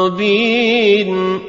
مبين